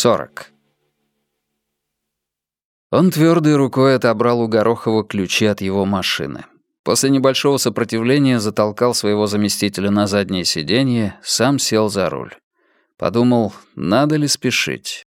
40. Он твердой рукой отобрал у Горохова ключи от его машины. После небольшого сопротивления затолкал своего заместителя на заднее сиденье, сам сел за руль. Подумал, надо ли спешить.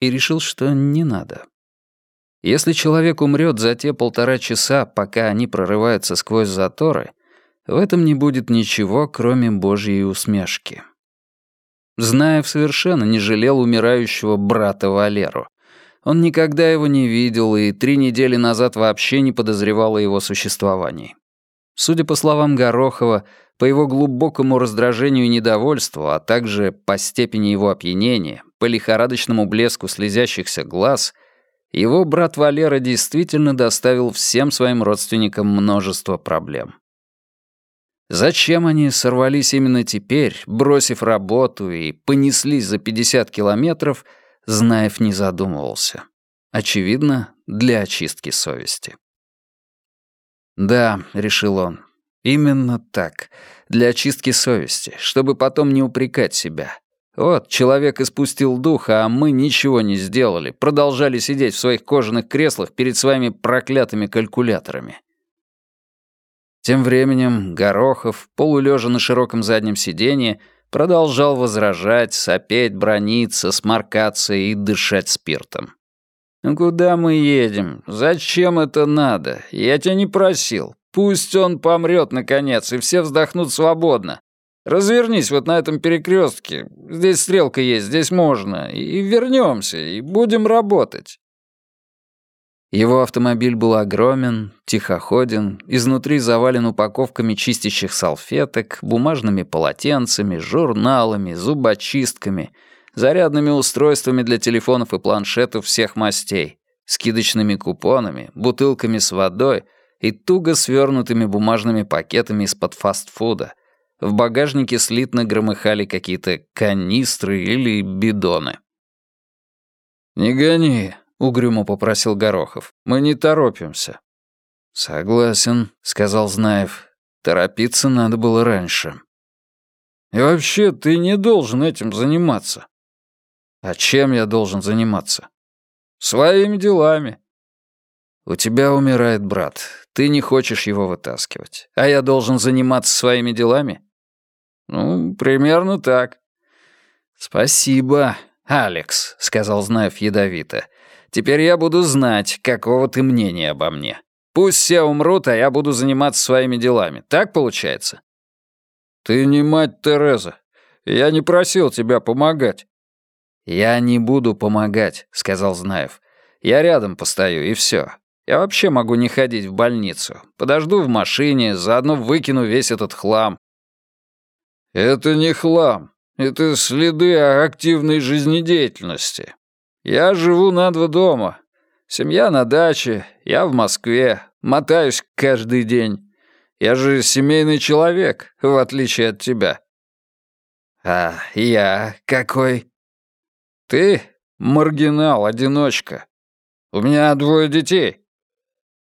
И решил, что не надо. Если человек умрет за те полтора часа, пока они прорываются сквозь заторы, в этом не будет ничего, кроме божьей усмешки. Знаев совершенно не жалел умирающего брата Валеру. Он никогда его не видел и три недели назад вообще не подозревал о его существовании. Судя по словам Горохова, по его глубокому раздражению и недовольству, а также по степени его опьянения, по лихорадочному блеску слезящихся глаз, его брат Валера действительно доставил всем своим родственникам множество проблем. Зачем они сорвались именно теперь, бросив работу и понеслись за 50 километров, Знаев не задумывался. Очевидно, для очистки совести. «Да», — решил он, — «именно так, для очистки совести, чтобы потом не упрекать себя. Вот, человек испустил дух, а мы ничего не сделали, продолжали сидеть в своих кожаных креслах перед своими проклятыми калькуляторами. Тем временем Горохов, полулежа на широком заднем сиденье, продолжал возражать, сопеть, брониться, сморкаться и дышать спиртом. «Ну куда мы едем? Зачем это надо? Я тебя не просил. Пусть он помрет, наконец, и все вздохнут свободно. Развернись вот на этом перекрестке. Здесь стрелка есть, здесь можно. И вернемся, и будем работать». Его автомобиль был огромен, тихоходен, изнутри завален упаковками чистящих салфеток, бумажными полотенцами, журналами, зубочистками, зарядными устройствами для телефонов и планшетов всех мастей, скидочными купонами, бутылками с водой и туго свернутыми бумажными пакетами из-под фастфуда. В багажнике слитно громыхали какие-то канистры или бидоны. «Не гони», угрюмо попросил Горохов. «Мы не торопимся». «Согласен», — сказал Знаев. «Торопиться надо было раньше». «И вообще, ты не должен этим заниматься». «А чем я должен заниматься?» «Своими делами». «У тебя умирает брат. Ты не хочешь его вытаскивать. А я должен заниматься своими делами?» «Ну, примерно так». «Спасибо, Алекс», — сказал Знаев ядовито. Теперь я буду знать, какого ты мнения обо мне. Пусть все умрут, а я буду заниматься своими делами. Так получается?» «Ты не мать Тереза. Я не просил тебя помогать». «Я не буду помогать», — сказал Знаев. «Я рядом постою, и все. Я вообще могу не ходить в больницу. Подожду в машине, заодно выкину весь этот хлам». «Это не хлам. Это следы активной жизнедеятельности. Я живу на два дома. Семья на даче, я в Москве, мотаюсь каждый день. Я же семейный человек, в отличие от тебя. А я какой? Ты маргинал, одиночка. У меня двое детей.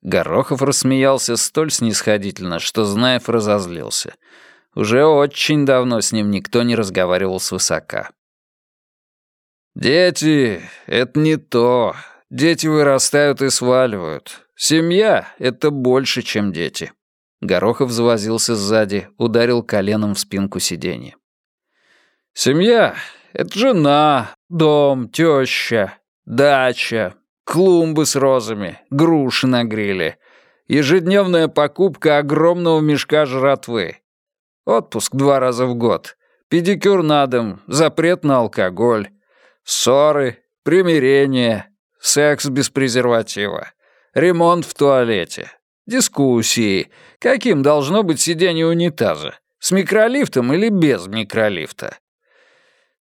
Горохов рассмеялся столь снисходительно, что Знаев разозлился. Уже очень давно с ним никто не разговаривал свысока. «Дети — это не то. Дети вырастают и сваливают. Семья — это больше, чем дети». Горохов завозился сзади, ударил коленом в спинку сиденья. «Семья — это жена, дом, теща, дача, клумбы с розами, груши на гриле, ежедневная покупка огромного мешка жратвы, отпуск два раза в год, педикюр на дом, запрет на алкоголь, Ссоры, примирение, секс без презерватива, ремонт в туалете, дискуссии, каким должно быть сиденье унитаза, с микролифтом или без микролифта.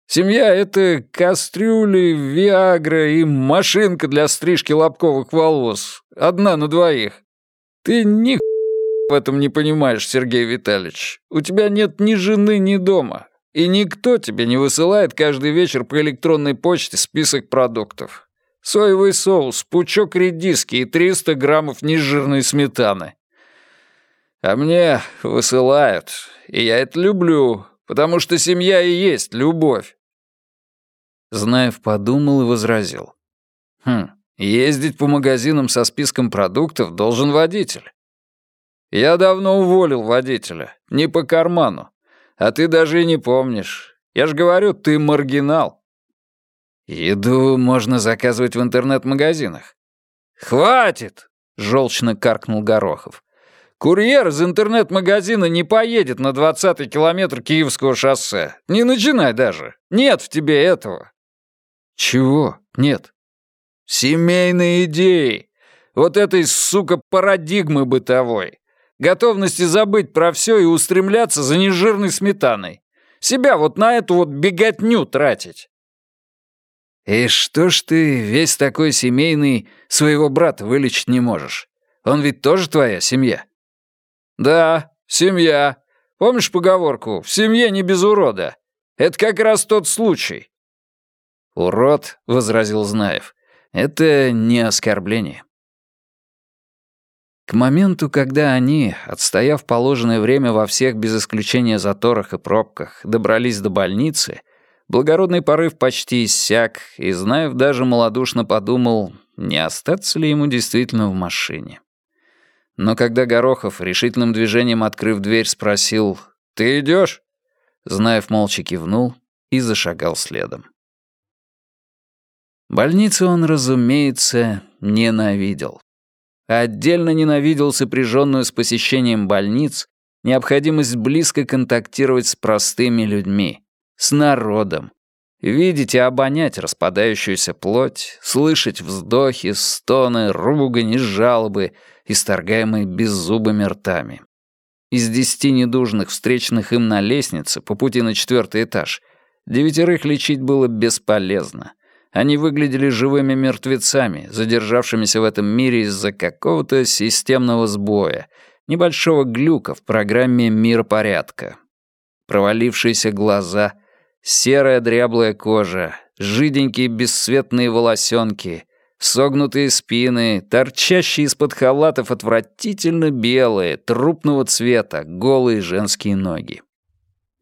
Семья — это кастрюли, виагра и машинка для стрижки лобковых волос. Одна на двоих. Ты ни в этом не понимаешь, Сергей Витальевич. У тебя нет ни жены, ни дома. И никто тебе не высылает каждый вечер по электронной почте список продуктов. Соевый соус, пучок редиски и 300 граммов нежирной сметаны. А мне высылают, и я это люблю, потому что семья и есть любовь. Знаев подумал и возразил. «Хм, ездить по магазинам со списком продуктов должен водитель». «Я давно уволил водителя, не по карману. А ты даже и не помнишь. Я же говорю, ты маргинал». «Еду можно заказывать в интернет-магазинах». «Хватит!» — желчно каркнул Горохов. «Курьер из интернет-магазина не поедет на двадцатый километр Киевского шоссе. Не начинай даже. Нет в тебе этого». «Чего? Нет». «Семейные идеи. Вот этой, сука, парадигмы бытовой. Готовности забыть про все и устремляться за нежирной сметаной. Себя вот на эту вот беготню тратить». «И что ж ты, весь такой семейный, своего брата вылечить не можешь? Он ведь тоже твоя семья?» «Да, семья. Помнишь поговорку «в семье не без урода»? Это как раз тот случай». «Урод», — возразил Знаев, — «это не оскорбление». К моменту, когда они, отстояв положенное время во всех без исключения заторах и пробках, добрались до больницы, благородный порыв почти иссяк, и Знаев даже малодушно подумал, не остаться ли ему действительно в машине. Но когда Горохов, решительным движением открыв дверь, спросил «Ты идешь?» Знаев молча кивнул и зашагал следом. Больницу он, разумеется, ненавидел. Отдельно ненавидел сопряженную с посещением больниц необходимость близко контактировать с простыми людьми, с народом, видеть и обонять распадающуюся плоть, слышать вздохи, стоны, ругань и жалобы, исторгаемые беззубыми ртами. Из десяти недужных, встреченных им на лестнице по пути на четвертый этаж, девятерых лечить было бесполезно. Они выглядели живыми мертвецами, задержавшимися в этом мире из-за какого-то системного сбоя, небольшого глюка в программе миропорядка. Провалившиеся глаза, серая дряблая кожа, жиденькие бесцветные волосенки, согнутые спины, торчащие из-под халатов отвратительно белые, трупного цвета, голые женские ноги.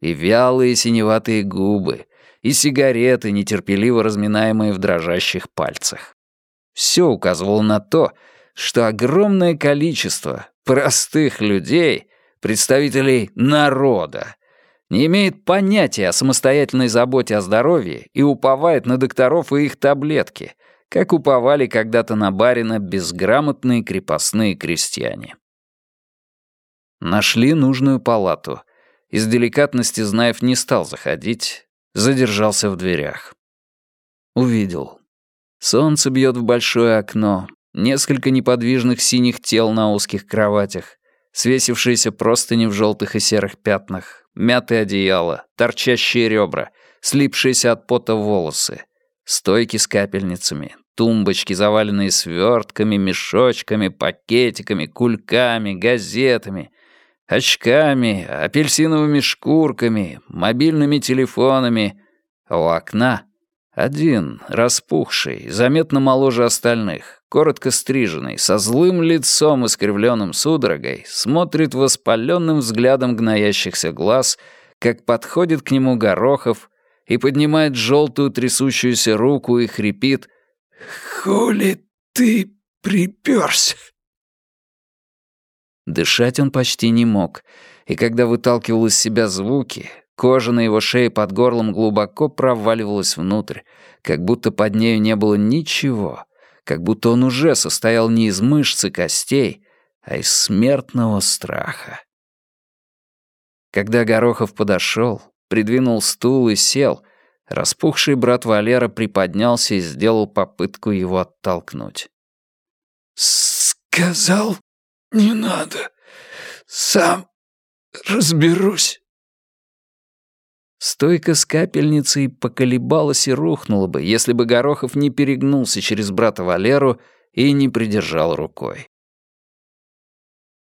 И вялые синеватые губы, и сигареты, нетерпеливо разминаемые в дрожащих пальцах. Все указывало на то, что огромное количество простых людей, представителей народа, не имеет понятия о самостоятельной заботе о здоровье и уповает на докторов и их таблетки, как уповали когда-то на барина безграмотные крепостные крестьяне. Нашли нужную палату. Из деликатности Знаев не стал заходить, задержался в дверях. Увидел. Солнце бьет в большое окно, несколько неподвижных синих тел на узких кроватях, свесившиеся простыни в желтых и серых пятнах, мятые одеяла, торчащие ребра, слипшиеся от пота волосы, стойки с капельницами, тумбочки, заваленные свертками, мешочками, пакетиками, кульками, газетами, очками, апельсиновыми шкурками, мобильными телефонами, а у окна один, распухший, заметно моложе остальных, коротко стриженный, со злым лицом, искривленным судорогой, смотрит воспаленным взглядом гноящихся глаз, как подходит к нему Горохов и поднимает желтую трясущуюся руку и хрипит «Хули ты припёрся?» Дышать он почти не мог, и когда выталкивал из себя звуки, кожа на его шее под горлом глубоко проваливалась внутрь, как будто под нею не было ничего, как будто он уже состоял не из мышц и костей, а из смертного страха. Когда Горохов подошел, придвинул стул и сел, распухший брат Валера приподнялся и сделал попытку его оттолкнуть. «Сказал «Не надо. Сам разберусь». Стойка с капельницей поколебалась и рухнула бы, если бы Горохов не перегнулся через брата Валеру и не придержал рукой.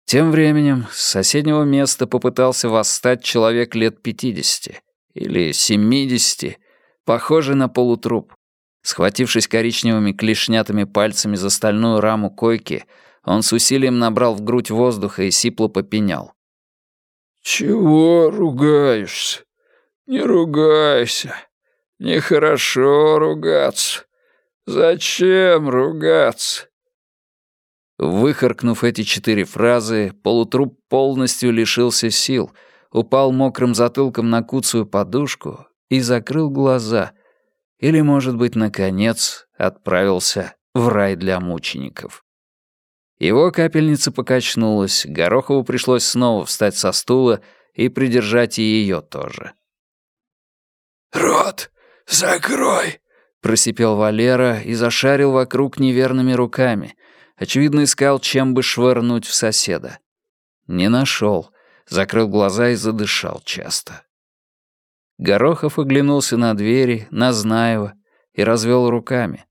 Тем временем с соседнего места попытался восстать человек лет пятидесяти или семидесяти, похожий на полутруп. Схватившись коричневыми клешнятыми пальцами за стальную раму койки, он с усилием набрал в грудь воздуха и сипло попенял. «Чего ругаешься? Не ругайся. Нехорошо ругаться. Зачем ругаться?» Выхаркнув эти четыре фразы, полутруп полностью лишился сил, упал мокрым затылком на куцую подушку и закрыл глаза. Или, может быть, наконец, отправился в рай для мучеников. Его капельница покачнулась, Горохову пришлось снова встать со стула и придержать и ее тоже. «Рот закрой!» — просипел Валера и зашарил вокруг неверными руками. Очевидно, искал, чем бы швырнуть в соседа. Не нашел, закрыл глаза и задышал часто. Горохов оглянулся на двери, на Знаева и развел руками.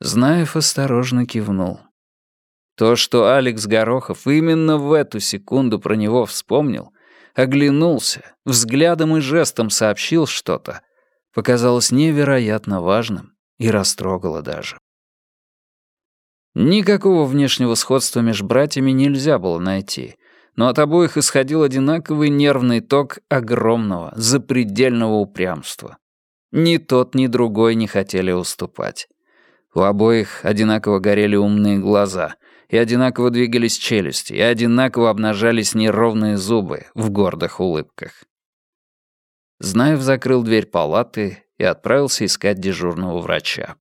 Знаев осторожно кивнул. То, что Алекс Горохов именно в эту секунду про него вспомнил, оглянулся, взглядом и жестом сообщил что-то, показалось невероятно важным и растрогало даже. Никакого внешнего сходства между братьями нельзя было найти, но от обоих исходил одинаковый нервный ток огромного, запредельного упрямства. Ни тот, ни другой не хотели уступать. У обоих одинаково горели умные глаза, и одинаково двигались челюсти, и одинаково обнажались неровные зубы в гордых улыбках. Знаев закрыл дверь палаты и отправился искать дежурного врача.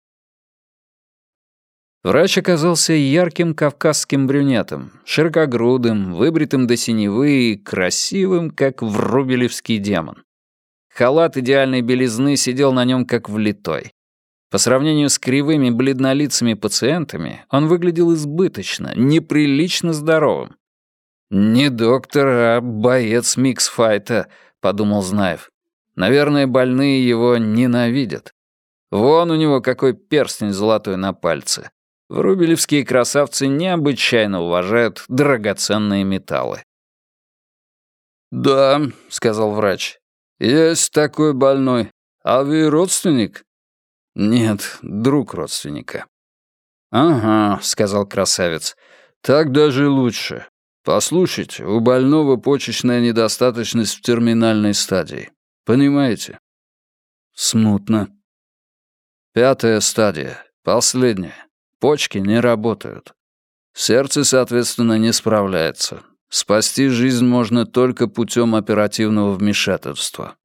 Врач оказался ярким кавказским брюнетом, широкогрудым, выбритым до синевы и красивым, как врубелевский демон. Халат идеальной белизны сидел на нем как влитой. По сравнению с кривыми бледнолицами пациентами, он выглядел избыточно, неприлично здоровым. «Не доктор, а боец миксфайта», — подумал Знаев. «Наверное, больные его ненавидят. Вон у него какой перстень золотой на пальце. Врубелевские красавцы необычайно уважают драгоценные металлы. «Да», — сказал врач, — «есть такой больной. А вы родственник?» «Нет, друг родственника». «Ага», — сказал красавец, — «так даже лучше. Послушайте, у больного почечная недостаточность в терминальной стадии. Понимаете?» «Смутно». «Пятая стадия, последняя. Почки не работают. Сердце, соответственно, не справляется. Спасти жизнь можно только путем оперативного вмешательства.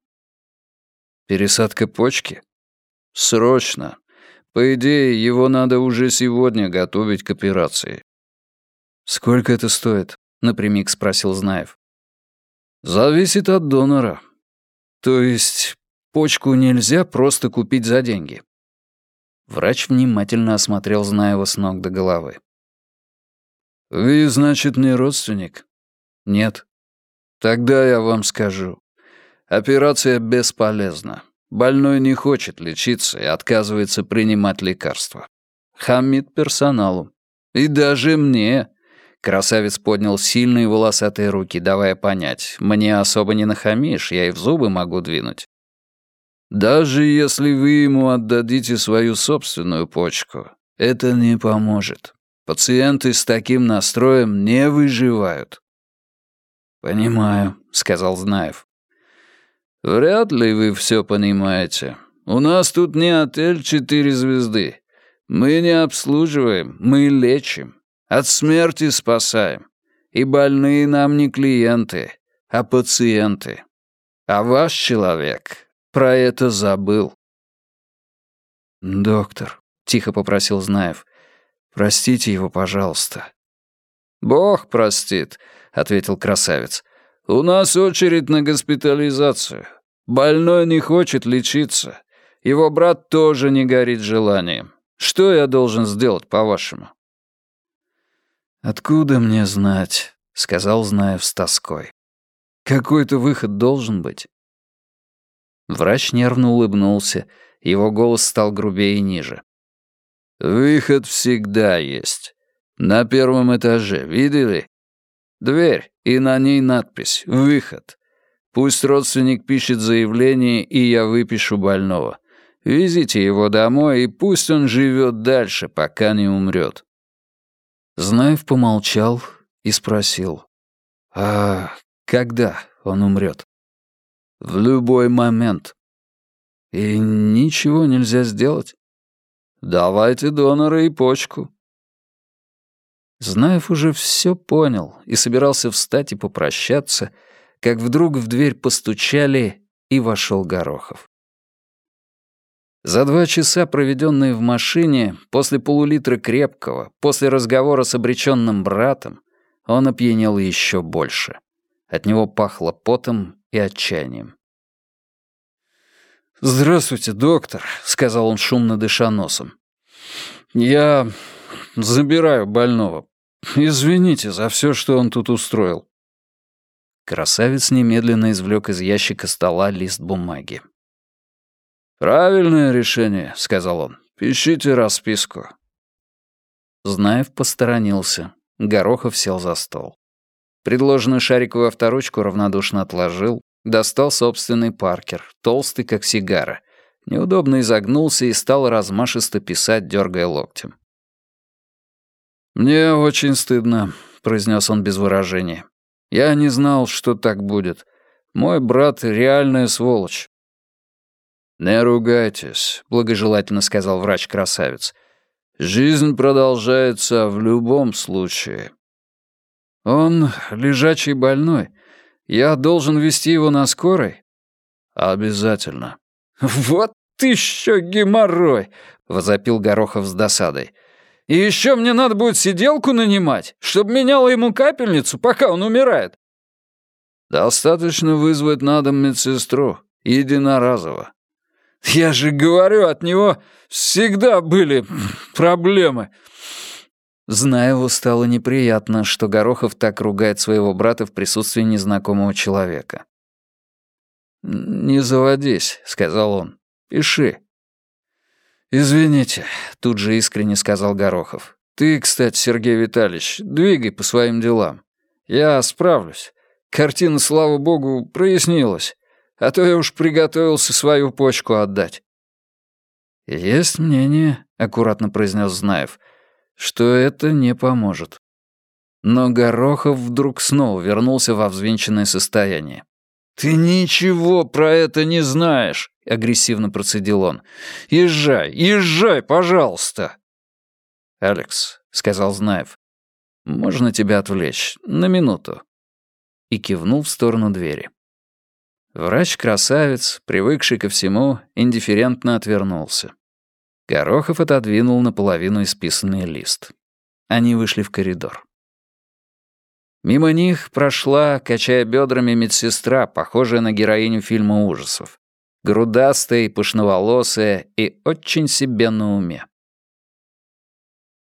Пересадка почки? Срочно. По идее, его надо уже сегодня готовить к операции. «Сколько это стоит?» — напрямик спросил Знаев. «Зависит от донора». «То есть почку нельзя просто купить за деньги?» Врач внимательно осмотрел Знаева с ног до головы. «Вы, значит, не родственник?» «Нет». «Тогда я вам скажу. Операция бесполезна. Больной не хочет лечиться и отказывается принимать лекарства. Хамит персоналу. И даже мне». Красавец поднял сильные волосатые руки, давая понять, «Мне особо не нахамишь, я и в зубы могу двинуть». Даже если вы ему отдадите свою собственную почку, это не поможет. Пациенты с таким настроем не выживают. «Понимаю», — сказал Знаев. «Вряд ли вы все понимаете. У нас тут не отель четыре звезды. Мы не обслуживаем, мы лечим. От смерти спасаем. И больные нам не клиенты, а пациенты. А ваш человек про это забыл». «Доктор», — тихо попросил Знаев, — «простите его, пожалуйста». «Бог простит», — ответил красавец. «У нас очередь на госпитализацию. Больной не хочет лечиться. Его брат тоже не горит желанием. Что я должен сделать, по-вашему?» «Откуда мне знать?» — сказал Знаев с тоской. «Какой-то выход должен быть». Врач нервно улыбнулся, его голос стал грубее и ниже. «Выход всегда есть. На первом этаже, видели? Дверь, и на ней надпись «Выход». Пусть родственник пишет заявление, и я выпишу больного. Везите его домой, и пусть он живет дальше, пока не умрет. Знаев помолчал и спросил. «А когда он умрет?» В любой момент. И ничего нельзя сделать? Давайте донора и почку. Знаев уже все понял и собирался встать и попрощаться, как вдруг в дверь постучали, и вошел Горохов. За два часа, проведенные в машине, после полулитра крепкого, после разговора с обреченным братом, он опьянел еще больше. От него пахло потом и отчаянием. «Здравствуйте, доктор», — сказал он, шумно дыша носом. «Я забираю больного. Извините за все, что он тут устроил». Красавец немедленно извлек из ящика стола лист бумаги. «Правильное решение», — сказал он. «Пишите расписку». Знаев посторонился. Горохов сел за стол. Предложенную шариковую авторучку равнодушно отложил, достал собственный паркер, толстый, как сигара. Неудобно изогнулся и стал размашисто писать, дергая локтем. «Мне очень стыдно», — произнес он без выражения. «Я не знал, что так будет. Мой брат — реальная сволочь. «Не ругайтесь», — благожелательно сказал врач-красавец. «Жизнь продолжается в любом случае». «Он лежачий больной. Я должен вести его на скорой?» «Обязательно». «Вот ты еще геморрой!» — возопил Горохов с досадой. «И еще мне надо будет сиделку нанимать, чтобы меняла ему капельницу, пока он умирает». «Достаточно вызвать на дом медсестру, единоразово. Я же говорю, от него всегда были проблемы. Знаеву стало неприятно, что Горохов так ругает своего брата в присутствии незнакомого человека. «Не заводись», — сказал он. «Пиши». «Извините», — тут же искренне сказал Горохов. «Ты, кстати, Сергей Витальевич, двигай по своим делам. Я справлюсь. Картина, слава богу, прояснилась а то я уж приготовился свою почку отдать». «Есть мнение», — аккуратно произнес Знаев, «что это не поможет». Но Горохов вдруг снова вернулся во взвинченное состояние. «Ты ничего про это не знаешь», — агрессивно процедил он. «Езжай, езжай, пожалуйста». «Алекс», — сказал Знаев, — «можно тебя отвлечь? На минуту». И кивнул в сторону двери. Врач-красавец, привыкший ко всему, индифферентно отвернулся. Горохов отодвинул наполовину исписанный лист. Они вышли в коридор. Мимо них прошла, качая бедрами, медсестра, похожая на героиню фильма ужасов. Грудастая и пышноволосая и очень себе на уме.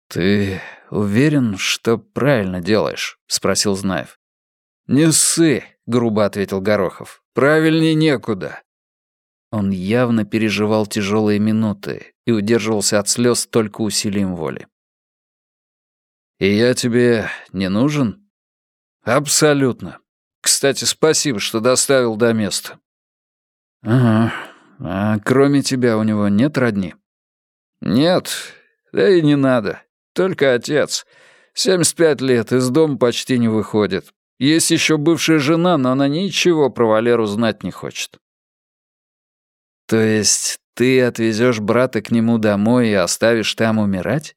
«Ты уверен, что правильно делаешь?» — спросил Знаев. «Не ссы», — грубо ответил Горохов. Правильнее некуда». Он явно переживал тяжелые минуты и удерживался от слез только усилием воли. «И я тебе не нужен?» «Абсолютно. Кстати, спасибо, что доставил до места». «Ага. А кроме тебя у него нет родни?» «Нет. Да и не надо. Только отец. 75 лет, из дома почти не выходит. Есть еще бывшая жена, но она ничего про Валеру знать не хочет. То есть ты отвезешь брата к нему домой и оставишь там умирать?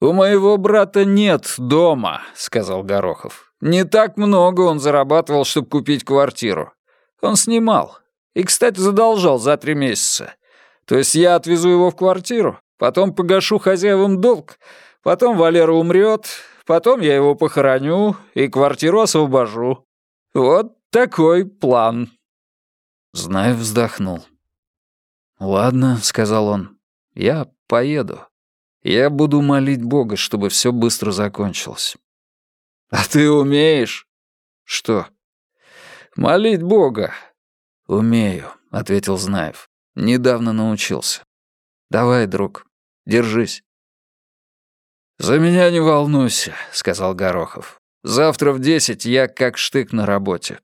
«У моего брата нет дома», — сказал Горохов. «Не так много он зарабатывал, чтобы купить квартиру. Он снимал. И, кстати, задолжал за три месяца. То есть я отвезу его в квартиру, потом погашу хозяевам долг, потом Валера умрет, Потом я его похороню и квартиру освобожу. Вот такой план». Знаев вздохнул. «Ладно», — сказал он, — «я поеду. Я буду молить Бога, чтобы все быстро закончилось». «А ты умеешь?» «Что?» «Молить Бога». «Умею», — ответил Знаев. «Недавно научился. Давай, друг, держись». «За меня не волнуйся», — сказал Горохов. «Завтра в десять я как штык на работе».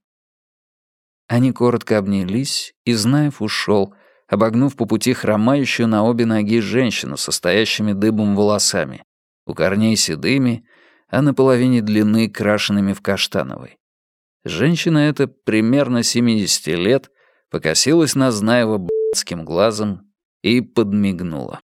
Они коротко обнялись, и Знаев ушел, обогнув по пути хромающую на обе ноги женщину со стоящими дыбом волосами, у корней седыми, а на половине длины крашенными в каштановый. Женщина эта, примерно 70 лет, покосилась на Знаева глазом и подмигнула.